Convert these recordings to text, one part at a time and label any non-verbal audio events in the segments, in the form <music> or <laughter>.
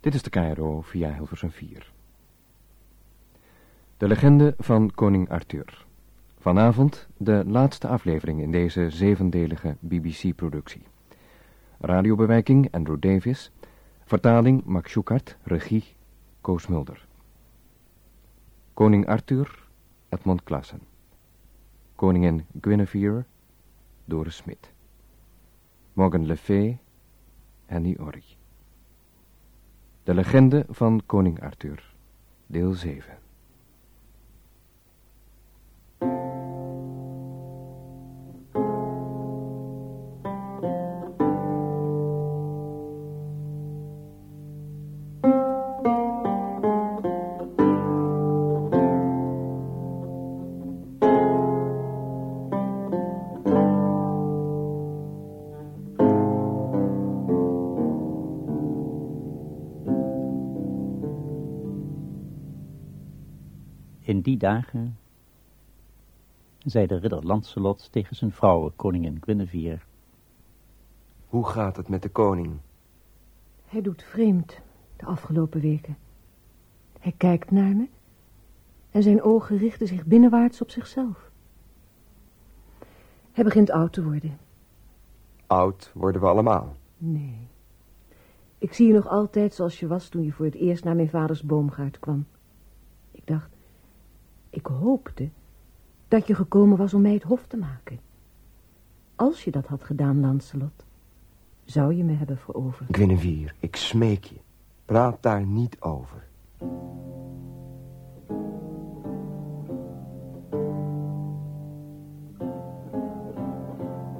Dit is de Cairo via Hilversum 4. De legende van koning Arthur. Vanavond de laatste aflevering in deze zevendelige BBC-productie. Radiobewijking Andrew Davis. Vertaling Max Schukart. Regie Koos Mulder. Koning Arthur Edmond Klassen. Koningin Guinevere Doris Smit. Morgan Le Fay Henny Orry. De legende van koning Arthur, deel 7. In die dagen zei de ridder Lancelot tegen zijn vrouw, koningin Guinevere. Hoe gaat het met de koning? Hij doet vreemd de afgelopen weken. Hij kijkt naar me en zijn ogen richten zich binnenwaarts op zichzelf. Hij begint oud te worden. Oud worden we allemaal. Nee. Ik zie je nog altijd zoals je was toen je voor het eerst naar mijn vaders boomgaard kwam. Ik hoopte dat je gekomen was om mij het hof te maken. Als je dat had gedaan, Lancelot, zou je me hebben veroverd. Guinevere, ik smeek je. Praat daar niet over.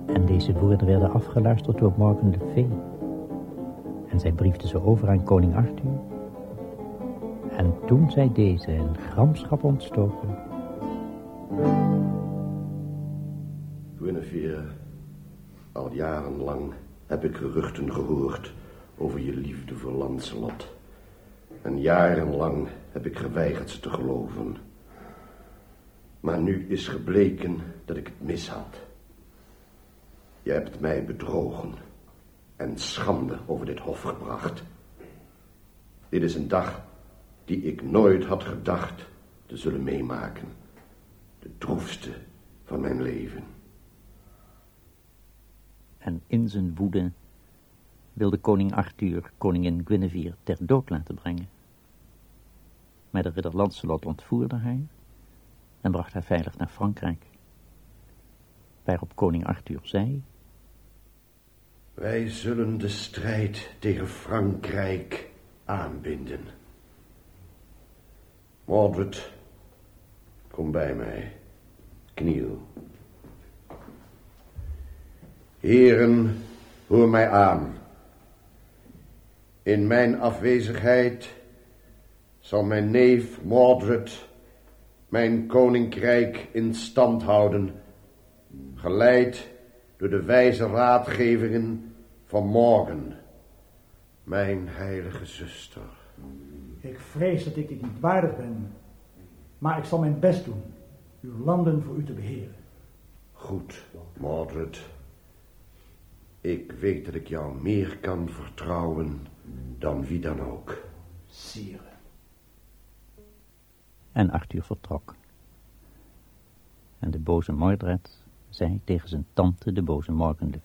En deze woorden werden afgeluisterd door Morgan le Fay. En zij briefde ze over aan koning Arthur. En toen zei deze in gramschap ontstoken. Guinevere, al jarenlang heb ik geruchten gehoord over je liefde voor Lancelot. En jarenlang heb ik geweigerd ze te geloven. Maar nu is gebleken dat ik het mis had. Je hebt mij bedrogen en schande over dit hof gebracht. Dit is een dag die ik nooit had gedacht te zullen meemaken. De droefste van mijn leven. En in zijn woede wilde koning Arthur koningin Guinevere ter dood laten brengen. Maar de ridder Lancelot ontvoerde haar en bracht haar veilig naar Frankrijk. Waarop koning Arthur zei... Wij zullen de strijd tegen Frankrijk aanbinden. Mordred, kom bij mij. Kniel. Heren, hoor mij aan. In mijn afwezigheid zal mijn neef Mordred mijn koninkrijk in stand houden, geleid door de wijze raadgevingen van morgen, mijn heilige zuster. Ik vrees dat ik dit niet waardig ben, maar ik zal mijn best doen uw landen voor u te beheren. Goed, Mordred. Ik weet dat ik jou meer kan vertrouwen dan wie dan ook. Sire. En Arthur vertrok. En de boze Mordred zei tegen zijn tante, de boze Morgan le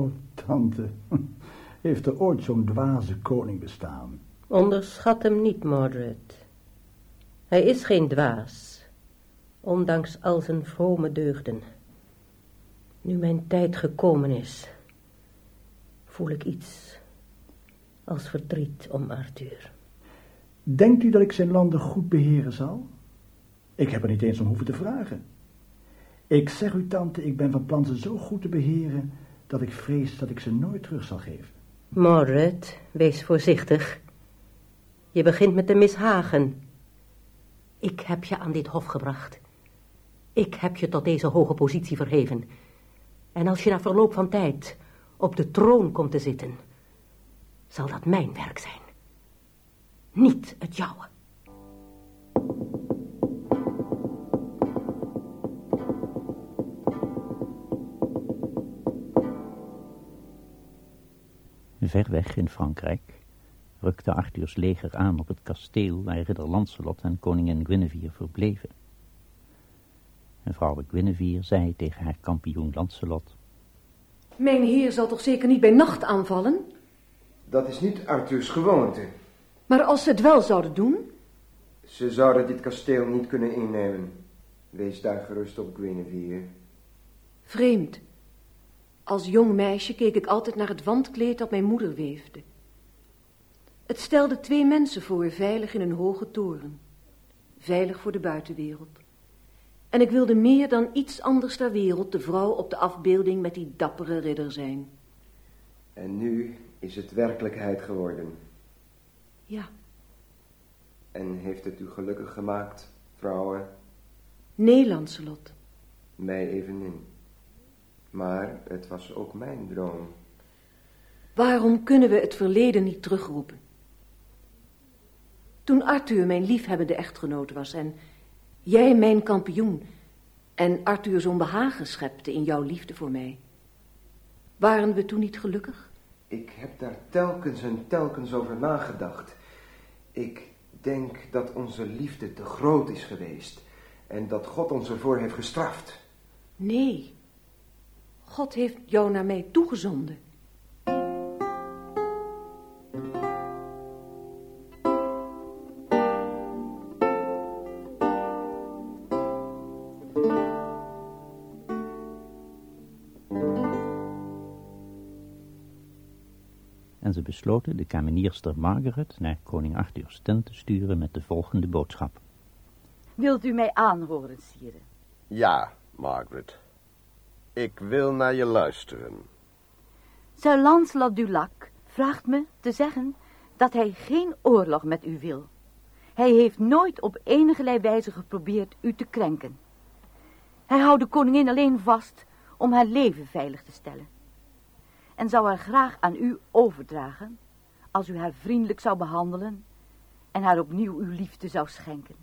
Fay... O, tante, <laughs> heeft er ooit zo'n dwaze koning bestaan? Onderschat hem niet, Mordred. Hij is geen dwaas, ondanks al zijn vrome deugden. Nu mijn tijd gekomen is, voel ik iets als verdriet om Arthur. Denkt u dat ik zijn landen goed beheren zal? Ik heb er niet eens om hoeven te vragen. Ik zeg u, tante, ik ben van plan ze zo goed te beheren dat ik vrees dat ik ze nooit terug zal geven. Mordred, wees voorzichtig. Je begint met de mishagen. Ik heb je aan dit hof gebracht. Ik heb je tot deze hoge positie verheven. En als je na verloop van tijd op de troon komt te zitten, zal dat mijn werk zijn. Niet het jouwe. Ver weg in Frankrijk rukte Arthurs leger aan op het kasteel waar ridder Lancelot en koningin Guinevere verbleven. En vrouw Guinevere zei tegen haar kampioen Lancelot... Mijn heer zal toch zeker niet bij nacht aanvallen? Dat is niet Arthurs gewoonte. Maar als ze het wel zouden doen? Ze zouden dit kasteel niet kunnen innemen. Wees daar gerust op, Guinevere. Vreemd. Als jong meisje keek ik altijd naar het wandkleed dat mijn moeder weefde. Het stelde twee mensen voor, veilig in een hoge toren. Veilig voor de buitenwereld. En ik wilde meer dan iets anders ter wereld de vrouw op de afbeelding met die dappere ridder zijn. En nu is het werkelijkheid geworden. Ja. En heeft het u gelukkig gemaakt, vrouwen? Nee, Lancelot. Mij evenin. Maar het was ook mijn droom. Waarom kunnen we het verleden niet terugroepen? Toen Arthur mijn liefhebbende echtgenoot was en jij mijn kampioen en Arthur zo'n behagen schepte in jouw liefde voor mij, waren we toen niet gelukkig? Ik heb daar telkens en telkens over nagedacht. Ik denk dat onze liefde te groot is geweest en dat God ons ervoor heeft gestraft. Nee, God heeft jou naar mij toegezonden. En ze besloten de kamenierster Margaret naar koning Arthur's tent te sturen met de volgende boodschap. Wilt u mij aanhoren, sire? Ja, Margaret. Ik wil naar je luisteren. Sir Lancelot du Lac vraagt me te zeggen dat hij geen oorlog met u wil. Hij heeft nooit op enige wijze geprobeerd u te krenken. Hij houdt de koningin alleen vast om haar leven veilig te stellen. En zou haar graag aan u overdragen als u haar vriendelijk zou behandelen en haar opnieuw uw liefde zou schenken.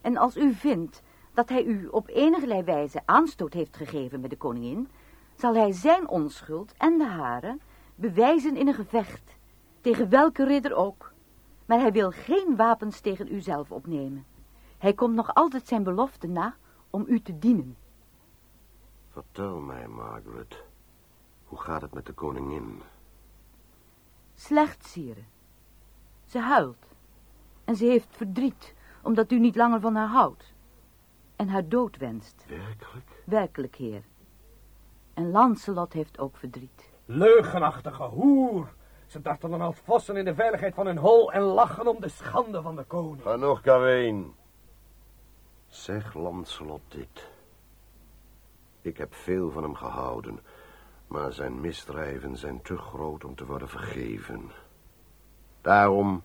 En als u vindt dat hij u op enige wijze aanstoot heeft gegeven met de koningin, zal hij zijn onschuld en de hare bewijzen in een gevecht, tegen welke ridder ook. Maar hij wil geen wapens tegen u zelf opnemen. Hij komt nog altijd zijn belofte na om u te dienen. Vertel mij, Margaret. Hoe gaat het met de koningin? Slecht, sire. Ze huilt. En ze heeft verdriet, omdat u niet langer van haar houdt. En haar dood wenst. Werkelijk? Werkelijk, heer. En Lancelot heeft ook verdriet. Leugenachtige hoer. Ze dartelen als vossen in de veiligheid van hun hol en lachen om de schande van de koning. Genoeg, Gawain. Zeg Lancelot dit. Ik heb veel van hem gehouden, maar zijn misdrijven zijn te groot om te worden vergeven. Daarom,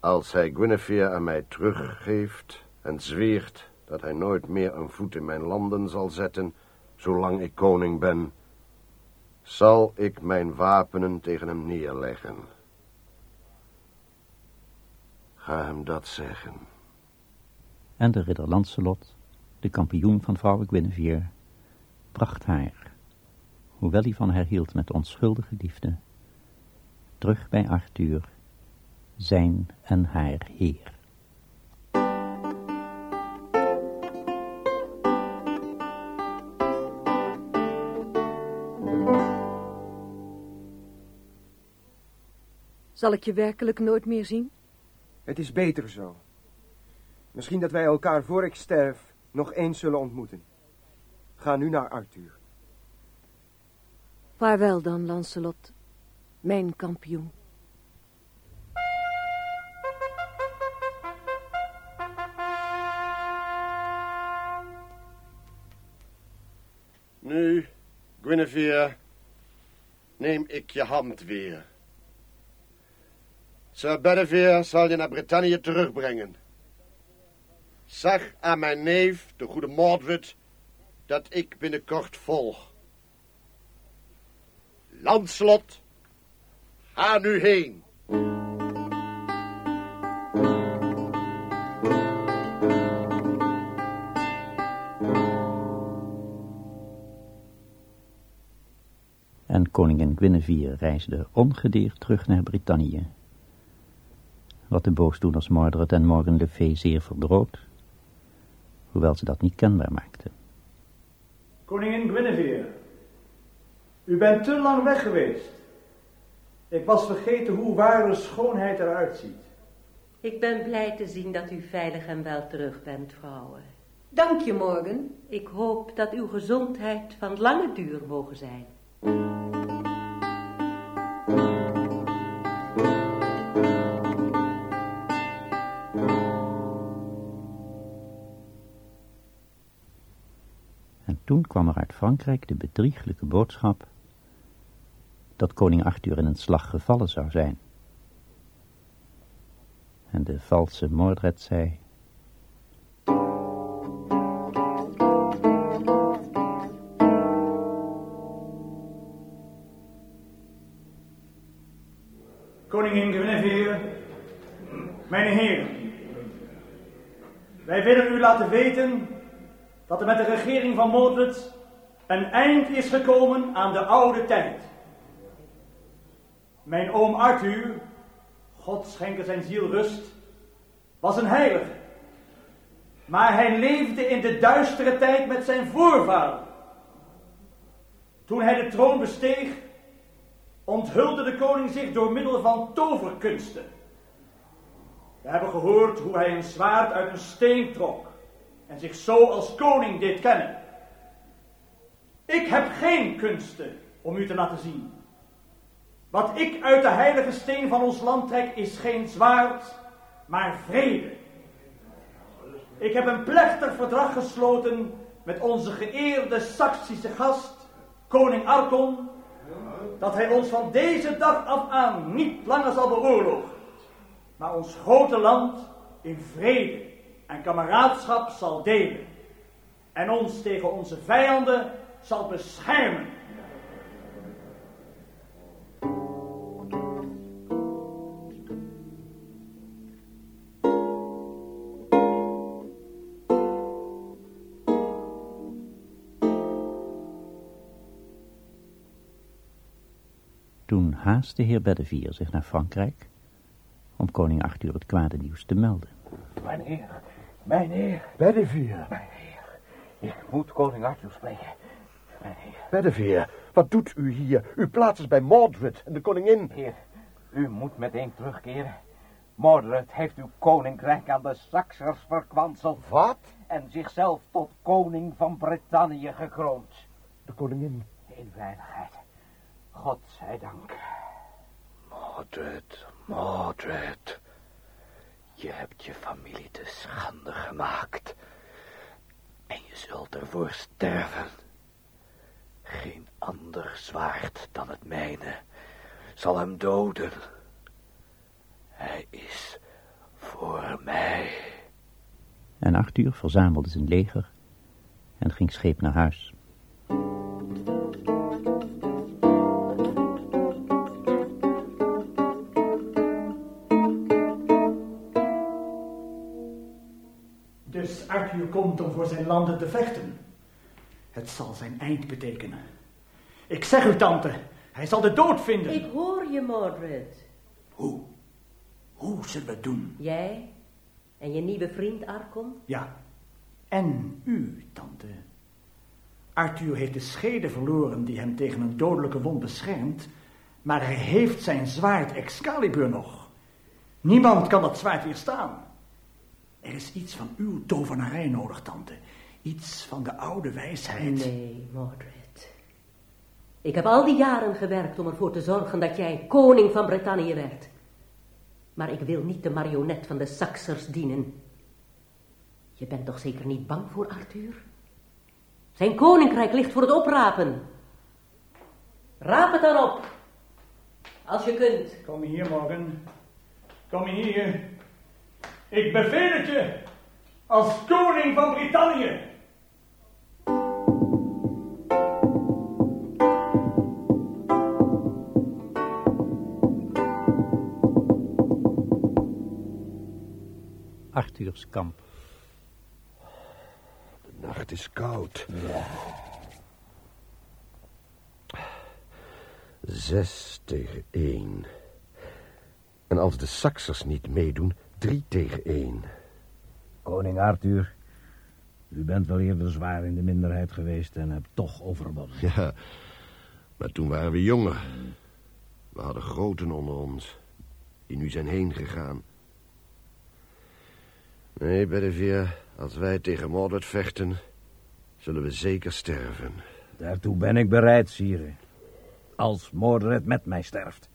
als hij Guinevere aan mij teruggeeft en zweert dat hij nooit meer een voet in mijn landen zal zetten, zolang ik koning ben, zal ik mijn wapenen tegen hem neerleggen. Ga hem dat zeggen. En de ridder Lancelot, de kampioen van vrouw Guinevere, bracht haar, hoewel hij van haar hield met onschuldige liefde, terug bij Arthur, zijn en haar heer. Zal ik je werkelijk nooit meer zien? Het is beter zo. Misschien dat wij elkaar voor ik sterf nog eens zullen ontmoeten. Ga nu naar Arthur. Vaarwel dan, Lancelot, mijn kampioen. Nu, Guinevere, neem ik je hand weer. Sir Bedivere zal je naar Brittannië terugbrengen. Zeg aan mijn neef, de goede Mordred, dat ik binnenkort volg. Lancelot, Ga nu heen. En koningin Guinevere reisde ongedeerd terug naar Brittannië. Wat de boosdoeners Mordred en Morgan Le Fay zeer verdroot, hoewel ze dat niet kenbaar maakten. Koningin Guinevere, u bent te lang weg geweest. Ik was vergeten hoe ware schoonheid eruit ziet. Ik ben blij te zien dat u veilig en wel terug bent, vrouwen. Dank je, Morgan. Ik hoop dat uw gezondheid van lange duur mogen zijn. Kwam er uit Frankrijk de bedrieglijke boodschap dat koning Arthur in een slag gevallen zou zijn. En de valse Mordred zei... Koningin Guinevere, mijn heren. Wij willen u laten weten dat er met de regering van Mordred een eind is gekomen aan de oude tijd. Mijn oom Arthur, God schenke zijn ziel rust, was een heilige. Maar hij leefde in de duistere tijd met zijn voorvader. Toen hij de troon besteeg, onthulde de koning zich door middel van toverkunsten. We hebben gehoord hoe hij een zwaard uit een steen trok en zich zo als koning deed kennen. Ik heb geen kunsten om u te laten zien. Wat ik uit de heilige steen van ons land trek is geen zwaard, maar vrede. Ik heb een plechtig verdrag gesloten met onze geëerde Saksische gast, koning Arkon, dat hij ons van deze dag af aan niet langer zal beoorlogen, maar ons grote land in vrede en kameraadschap zal delen en ons tegen onze vijanden zal beschermen. Toen haastte heer Beddevier zich naar Frankrijk om koning Arthur het kwade nieuws te melden. Mijn heer, mijn heer, Beddevier. mijn heer. Ik moet koning Arthur spreken. Mijn heer, Beddevier, wat doet u hier? Uw plaats is bij Mordred en de koningin. heer, u moet meteen terugkeren. Mordred heeft uw koninkrijk aan de Saksers verkwanseld. Wat? En zichzelf tot koning van Brittannië gekroond. De koningin. In veiligheid. God zij dank. Mordred, Mordred. Je hebt je familie te schande gemaakt. En je zult ervoor sterven. Geen ander zwaard dan het mijne zal hem doden. Hij is voor mij. En Arthur verzamelde zijn leger en ging scheep naar huis. Komt om voor zijn landen te vechten. Het zal zijn eind betekenen. Ik zeg u, tante, hij zal de dood vinden. Ik hoor je, Mordred. Hoe? Hoe zullen we het doen? Jij en je nieuwe vriend Arkon? Ja, en u, tante. Arthur heeft de schede verloren die hem tegen een dodelijke wond beschermt, maar hij heeft zijn zwaard Excalibur nog. Niemand kan dat zwaard weerstaan. Er is iets van uw tovenarij nodig, tante. Iets van de oude wijsheid. Nee, Mordred. Ik heb al die jaren gewerkt om ervoor te zorgen dat jij koning van Brittannië werd. Maar ik wil niet de marionet van de Saksers dienen. Je bent toch zeker niet bang voor Arthur? Zijn koninkrijk ligt voor het oprapen. Raap het dan op. Als je kunt. Kom hier, Morgan. Kom hier. Ik beveel het je als koning van Brittannië. Arthurskamp. De nacht is koud. Ja. tegen 1. En als de Saksers niet meedoen, drie tegen één. Koning Arthur, u bent wel eerder zwaar in de minderheid geweest en hebt toch overwonnen. Ja, maar toen waren we jonger. We hadden groten onder ons, die nu zijn heen gegaan. Nee, Bedivere, als wij tegen Mordred vechten, zullen we zeker sterven. Daartoe ben ik bereid, sire. Als Mordred met mij sterft.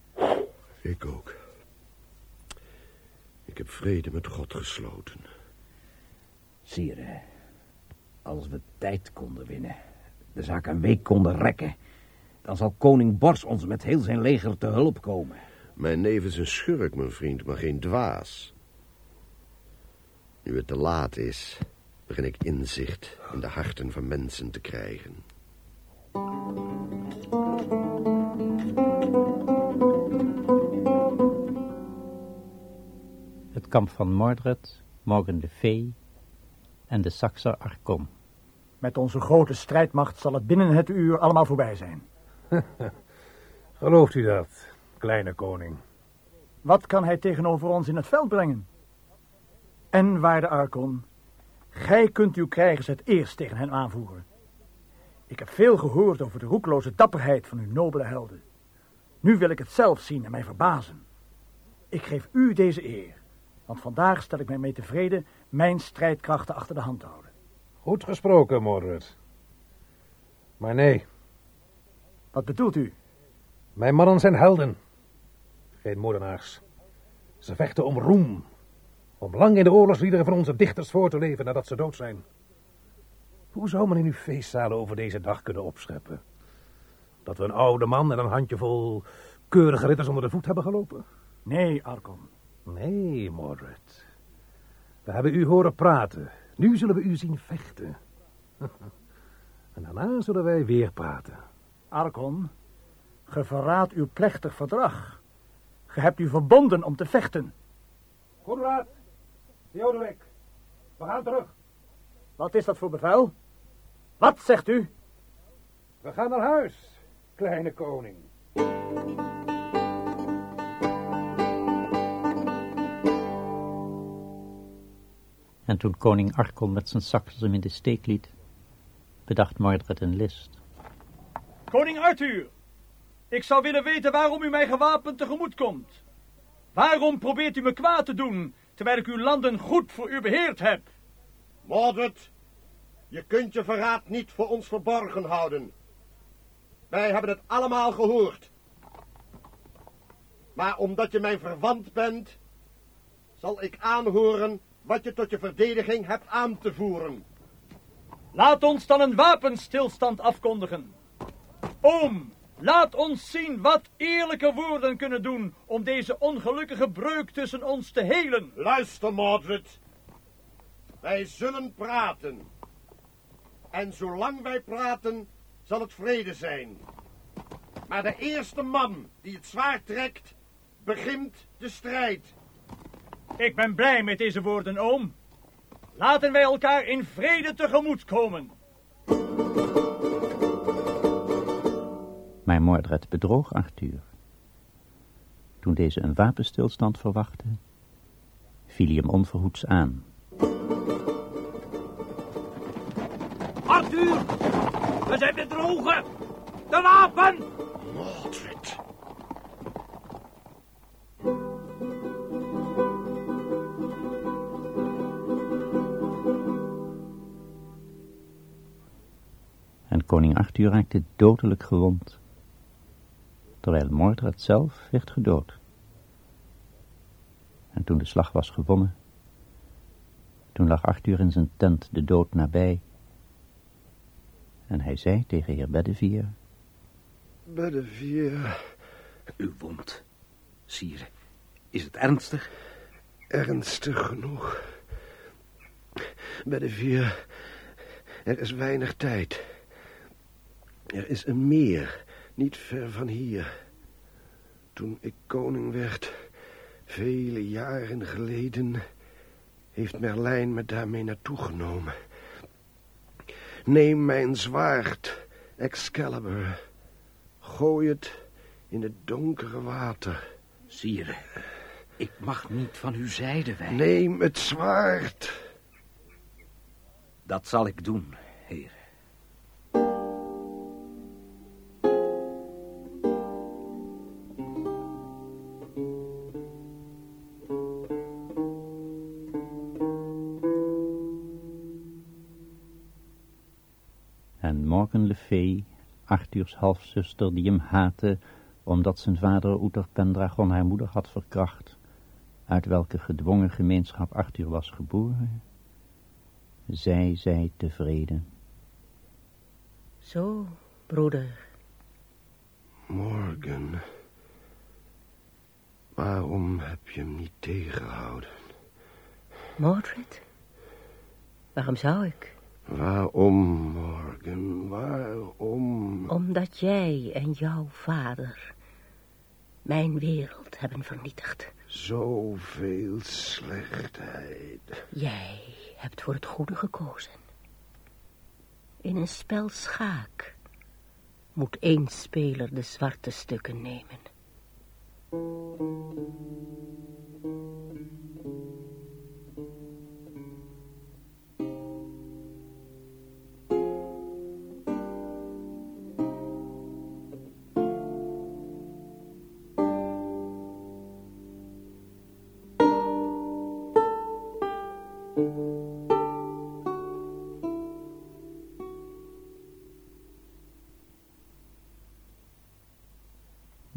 Ik ook. Ik heb vrede met God gesloten. Sire, als we tijd konden winnen, de zaak een week konden rekken, dan zal koning Bors ons met heel zijn leger te hulp komen. Mijn neef is een schurk, mijn vriend, maar geen dwaas. Nu het te laat is, begin ik inzicht in de harten van mensen te krijgen. Het kamp van Mordred, Morgan de Fee en de Saxer Arkom. Met onze grote strijdmacht zal het binnen het uur allemaal voorbij zijn. <laughs> Gelooft u dat, kleine koning? Wat kan hij tegenover ons in het veld brengen? En, waarde Arkon, gij kunt uw krijgers het eerst tegen hen aanvoeren. Ik heb veel gehoord over de roekloze dapperheid van uw nobele helden. Nu wil ik het zelf zien en mij verbazen. Ik geef u deze eer, want vandaag stel ik mij mee tevreden mijn strijdkrachten achter de hand te houden. Goed gesproken, Mordred. Maar nee. Wat bedoelt u? Mijn mannen zijn helden. Geen moordenaars. Ze vechten om roem. Om lang in de oorlogsliederen van onze dichters voor te leven nadat ze dood zijn. Hoe zou men in uw feestzalen over deze dag kunnen opscheppen? Dat we een oude man en een handjevol keurige ridders onder de voet hebben gelopen? Nee, Arkon. Nee, Mordred. We hebben u horen praten. Nu zullen we u zien vechten. <laughs> en daarna zullen wij weer praten. Arkon, ge verraadt uw plechtig verdrag. Ge hebt u verbonden om te vechten. Goed raad. Theodorek, we gaan terug. Wat is dat voor bevel? Wat zegt u? We gaan naar huis, kleine koning. En toen koning Arkon met zijn Saksers hem in de steek liet, bedacht Mordred een list. Koning Arthur, ik zou willen weten waarom u mij gewapend tegemoet komt. Waarom probeert u me kwaad te doen, terwijl ik uw landen goed voor u beheerd heb? Mordred, je kunt je verraad niet voor ons verborgen houden. Wij hebben het allemaal gehoord. Maar omdat je mijn verwant bent, zal ik aanhoren wat je tot je verdediging hebt aan te voeren. Laat ons dan een wapenstilstand afkondigen. Oom, laat ons zien wat eerlijke woorden kunnen doen om deze ongelukkige breuk tussen ons te helen. Luister, Mordred. Wij zullen praten. En zolang wij praten, zal het vrede zijn. Maar de eerste man die het zwaard trekt, begint de strijd. Ik ben blij met deze woorden, oom. Laten wij elkaar in vrede tegemoet komen. Maar Mordred bedroog Arthur. Toen deze een wapenstilstand verwachtte, viel hij hem onverhoeds aan. Arthur, we zijn bedrogen. De wapen! Mordred. Koning Arthur raakte dodelijk gewond, terwijl Mordred zelf werd gedood. En toen de slag was gewonnen, toen lag Arthur in zijn tent de dood nabij, en hij zei tegen heer Bedivere, Bedivere, Uw wond, sire, is het ernstig? ernstig genoeg. Bedivere, er is weinig tijd. Er is een meer, niet ver van hier. Toen ik koning werd, vele jaren geleden, heeft Merlijn me daarmee naartoe genomen. Neem mijn zwaard, Excalibur. Gooi het in het donkere water. Sire, ik mag niet van uw zijde wijken. Neem het zwaard. Dat zal ik doen, heer. Fay, Arthurs halfzuster die hem haatte omdat zijn vader Uther Pendragon haar moeder had verkracht, uit welke gedwongen gemeenschap Arthur was geboren, zij zij tevreden. Zo, broeder. Morgan, waarom heb je hem niet tegengehouden? Mordred? Waarom zou ik? Waarom, Morgan, waarom? Omdat jij en jouw vader mijn wereld hebben vernietigd. Zoveel slechtheid. Jij hebt voor het goede gekozen. In een spel schaak moet één speler de zwarte stukken nemen.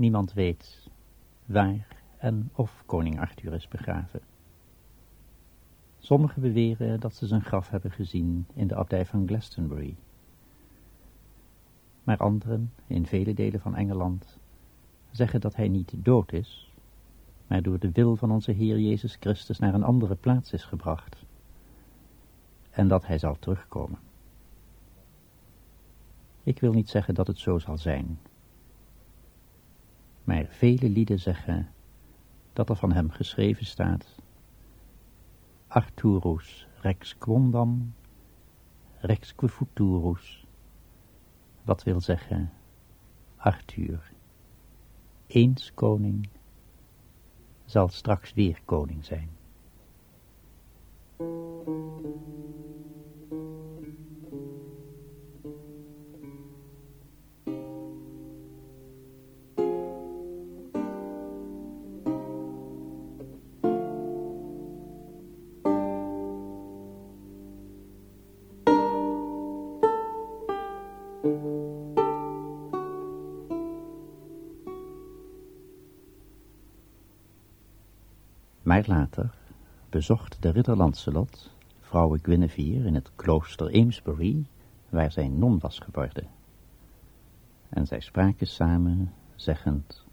Niemand weet waar en of koning Arthur is begraven. Sommigen beweren dat ze zijn graf hebben gezien in de abdij van Glastonbury. Maar anderen, in vele delen van Engeland, zeggen dat hij niet dood is, maar door de wil van onze Heer Jezus Christus naar een andere plaats is gebracht en dat hij zal terugkomen. Ik wil niet zeggen dat het zo zal zijn, maar vele lieden zeggen dat er van hem geschreven staat Arturus rex quondam, rex futurus, wat wil zeggen Arthur, eens koning, zal straks weer koning zijn. Maar later bezocht de ridder Lancelot vrouwe Guinevere in het klooster Amesbury, waar zij non was geworden. En zij spraken samen, zeggend...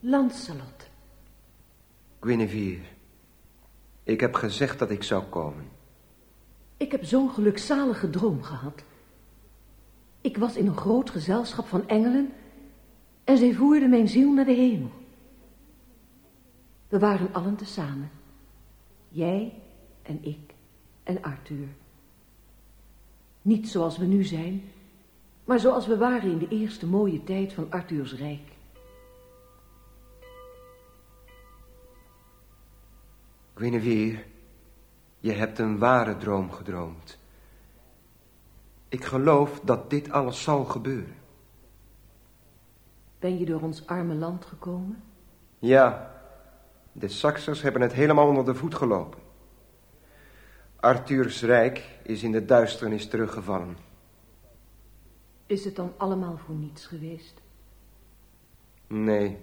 Lancelot. Guinevere, ik heb gezegd dat ik zou komen. Ik heb zo'n gelukzalige droom gehad. Ik was in een groot gezelschap van engelen en zij voerden mijn ziel naar de hemel. We waren allen tezamen. Jij en ik en Arthur. Niet zoals we nu zijn, maar zoals we waren in de eerste mooie tijd van Arthurs rijk. Guinevere, je hebt een ware droom gedroomd. Ik geloof dat dit alles zal gebeuren. Ben je door ons arme land gekomen? Ja, de Saksers hebben het helemaal onder de voet gelopen. Arthurs rijk is in de duisternis teruggevallen. Is het dan allemaal voor niets geweest? Nee.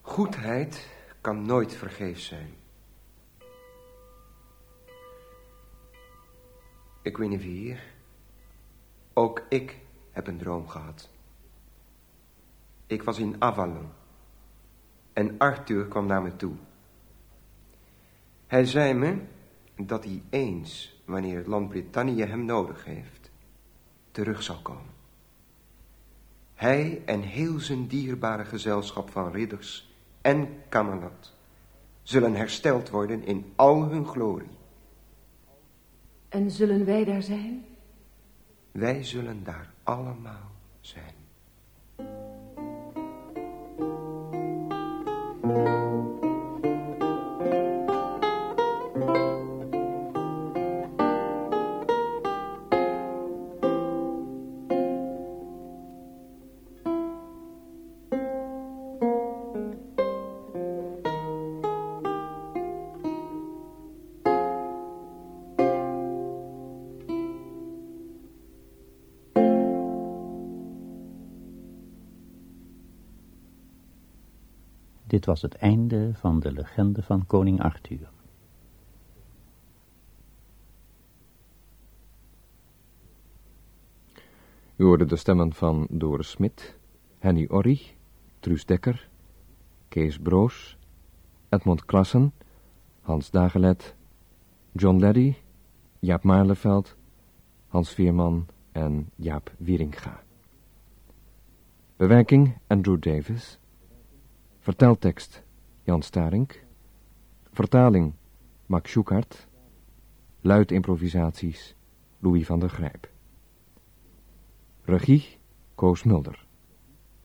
Goedheid kan nooit vergeefs zijn. Ik weet niet wie Ook ik heb een droom gehad. Ik was in Avalon. En Arthur kwam naar me toe. Hij zei me dat hij eens, wanneer het land Brittannië hem nodig heeft, terug zal komen. Hij en heel zijn dierbare gezelschap van ridders en Camelot zullen hersteld worden in al hun glorie. En zullen wij daar zijn? Wij zullen daar allemaal zijn. Dit was het einde van de legende van koning Arthur. U hoorde de stemmen van Doris Smit, Henny Orry, Truus Dekker, Kees Broos, Edmond Klassen, Hans Dagelet, John Leddy, Jaap Maarleveld, Hans Veerman en Jaap Wieringa. Bewerking Andrew Davis. Verteltekst Jan Starink. Vertaling Max Schuchart. Luidimprovisaties Louis van der Grijp. Regie Koos Mulder.